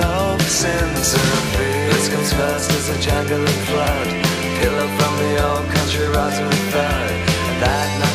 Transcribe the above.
no sins or fears. This comes first as a juggling flood. Pillow from the old country rising with thud. That night